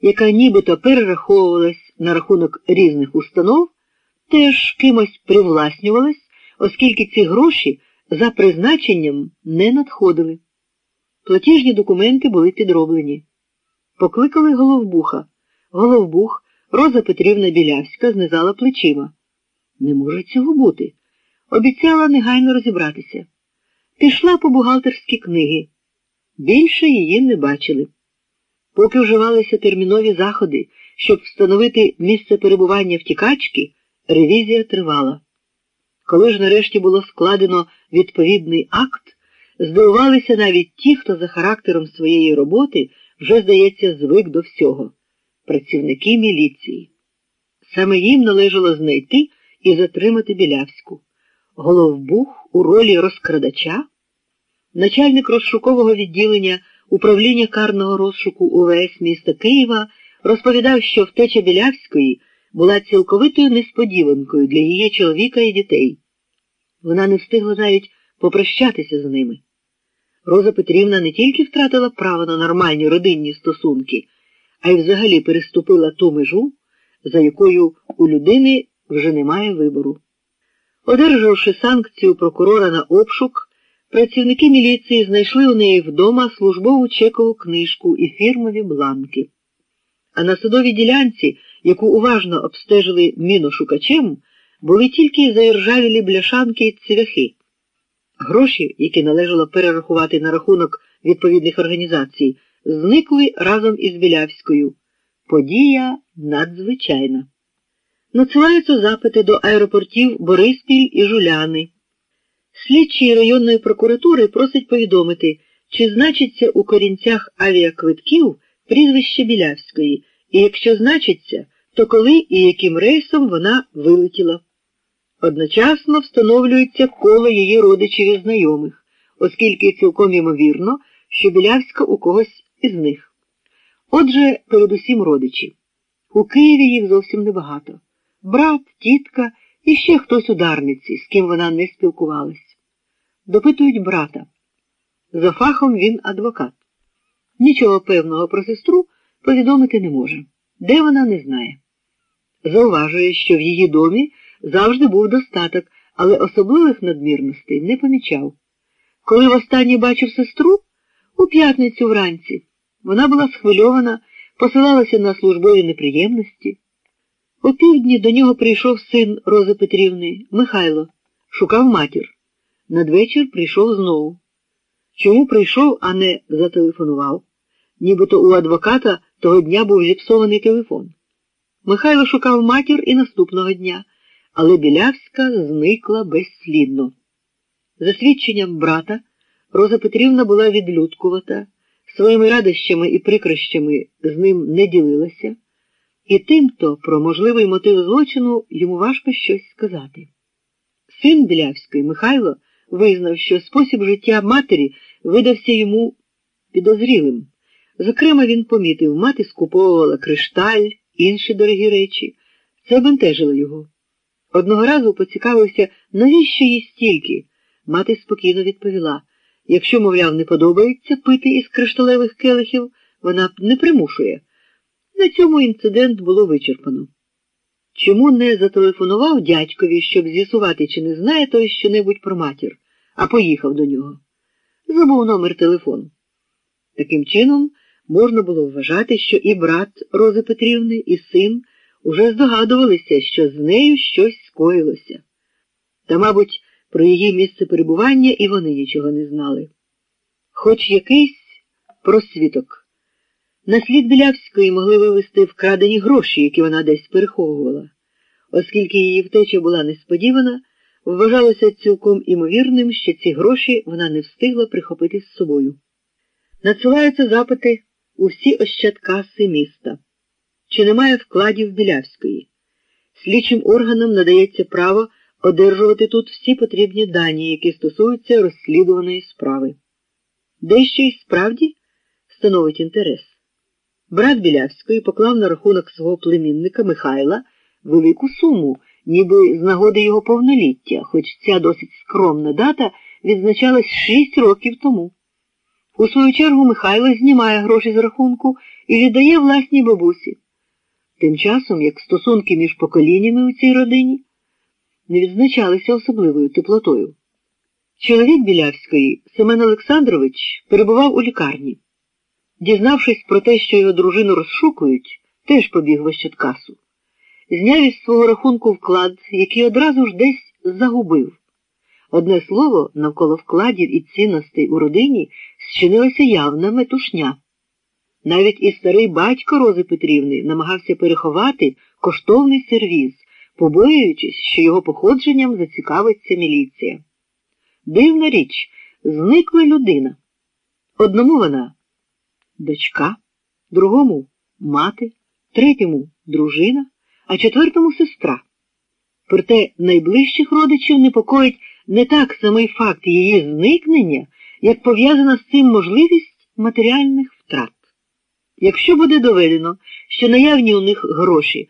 яка нібито перераховувалась на рахунок різних установ, теж кимось привласнювалась, оскільки ці гроші за призначенням не надходили. Платіжні документи були підроблені. Покликали головбуха. Головбух Роза Петрівна Білявська знизала плечима. Не може цього бути. Обіцяла негайно розібратися. Пішла по бухгалтерські книги. Більше її не бачили. Поки вживалися термінові заходи, щоб встановити місце перебування втікачки, ревізія тривала. Коли ж нарешті було складено відповідний акт, здивувалися навіть ті, хто за характером своєї роботи вже, здається, звик до всього працівники міліції. Саме їм належало знайти і затримати Білявську. Головбух у ролі розкрадача, начальник розшукового відділення управління карного розшуку УВС міста Києва розповідав, що втеча Білявської була цілковитою несподіванкою для її чоловіка і дітей. Вона не встигла навіть попрощатися з ними. Роза Петрівна не тільки втратила право на нормальні родинні стосунки, а й взагалі переступила ту межу, за якою у людини вже немає вибору. Одержавши санкцію прокурора на обшук, працівники міліції знайшли у неї вдома службову чекову книжку і фірмові бланки. А на судовій ділянці, яку уважно обстежили міношукачем, були тільки заіржавілі бляшанки і цвяхи. Гроші, які належало перерахувати на рахунок відповідних організацій, зникли разом із Білявською. Подія надзвичайна. Надсилаються запити до аеропортів Бориспіль і Жуляни. Слідчий районної прокуратури просить повідомити, чи значиться у корінцях авіаквитків прізвище Білявської, і якщо значиться, то коли і яким рейсом вона вилетіла. Одночасно встановлюється коло її родичів і знайомих, оскільки цілком ймовірно, що Білявська у когось із них. Отже, передусім родичі. У Києві їх зовсім небагато. Брат, тітка і ще хтось ударниці, з ким вона не спілкувалась. Допитують брата. За фахом він адвокат. Нічого певного про сестру повідомити не може. Де вона не знає. Зауважує, що в її домі завжди був достаток, але особливих надмірностей не помічав. Коли востаннє бачив сестру, у п'ятницю вранці, вона була схвильована, посилалася на службові неприємності. О півдні до нього прийшов син Рози Петрівни, Михайло, шукав матір. Надвечір прийшов знову. Чому прийшов, а не зателефонував? Нібито у адвоката того дня був зіпсований телефон. Михайло шукав матір і наступного дня, але Білявська зникла безслідно. За свідченням брата, Роза Петрівна була відлюдкувата, своїми радощами і прикрощами з ним не ділилася, і тимто про можливий мотив злочину йому важко щось сказати. Син Білявської, Михайло, визнав, що спосіб життя матері видався йому підозрілим. Зокрема, він помітив, мати скуповувала кришталь, інші дорогі речі. Це бентежило його. Одного разу поцікавився, навіщо їй стільки. Мати спокійно відповіла якщо, мовляв, не подобається пити із кришталевих келихів, вона не примушує. На цьому інцидент було вичерпано. Чому не зателефонував дядькові, щоб з'ясувати, чи не знає той що-небудь про матір, а поїхав до нього? Забув номер телефону. Таким чином, можна було вважати, що і брат Рози Петрівни, і син уже здогадувалися, що з нею щось скоїлося. Та, мабуть, про її місце перебування і вони нічого не знали. Хоч якийсь просвіток. На слід Білявської могли вивезти вкрадені гроші, які вона десь переховувала. Оскільки її втеча була несподівана, вважалося цілком імовірним, що ці гроші вона не встигла прихопити з собою. Надсилаються запити у всі ощадкаси міста. Чи немає вкладів Білявської? Слідчим органам надається право одержувати тут всі потрібні дані, які стосуються розслідуваної справи. Дещо й справді становить інтерес. Брат Білявської поклав на рахунок свого племінника Михайла велику суму, ніби з нагоди його повноліття, хоч ця досить скромна дата відзначалась шість років тому. У свою чергу Михайло знімає гроші з рахунку і віддає власній бабусі. Тим часом, як стосунки між поколіннями у цій родині не відзначалися особливою теплотою. Чоловік Білявської, Семен Олександрович, перебував у лікарні. Дізнавшись про те, що його дружину розшукують, теж побіг в Ощадкасу. Зняв із свого рахунку вклад, який одразу ж десь загубив. Одне слово, навколо вкладів і цінностей у родині зчинилася явна метушня. Навіть і старий батько Рози Петрівни намагався переховати коштовний сервіз, побоюючись, що його походженням зацікавиться міліція. Дивна річ, зникла людина. Одному вона дочка, другому мати, третьому дружина, а четвертому сестра. Проте найближчих родичів непокоїть не так самий факт її зникнення, як пов'язана з цим можливість матеріальних втрат. Якщо буде доведено, що наявні у них гроші